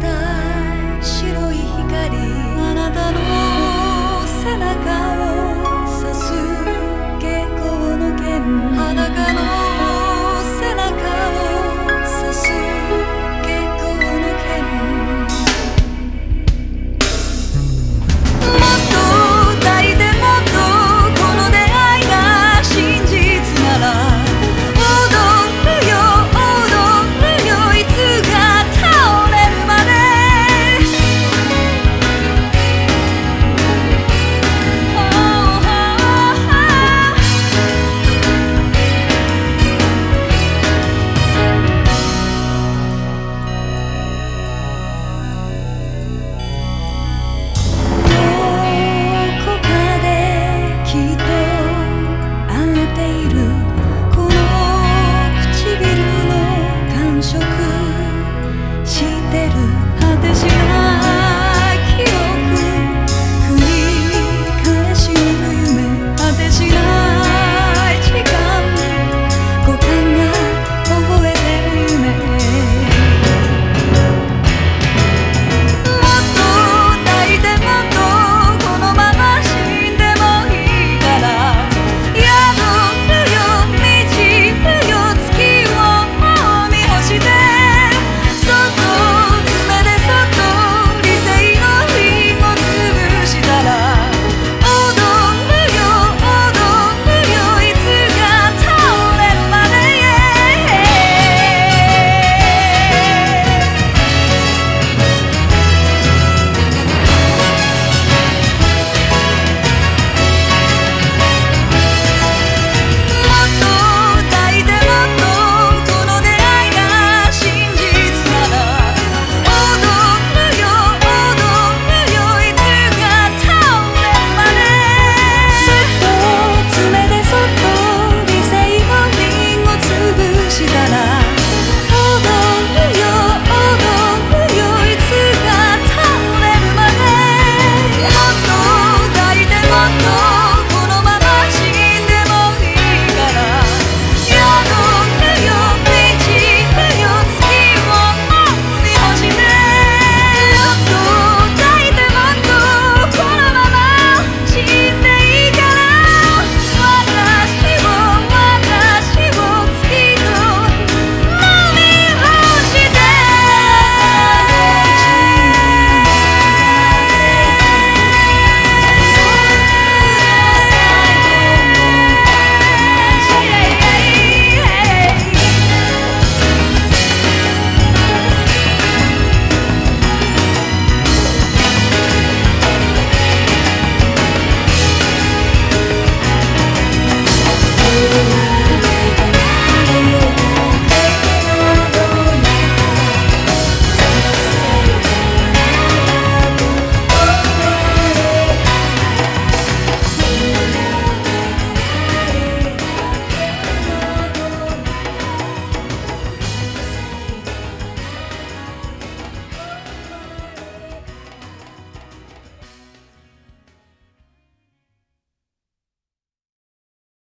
た